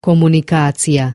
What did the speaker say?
komunikacija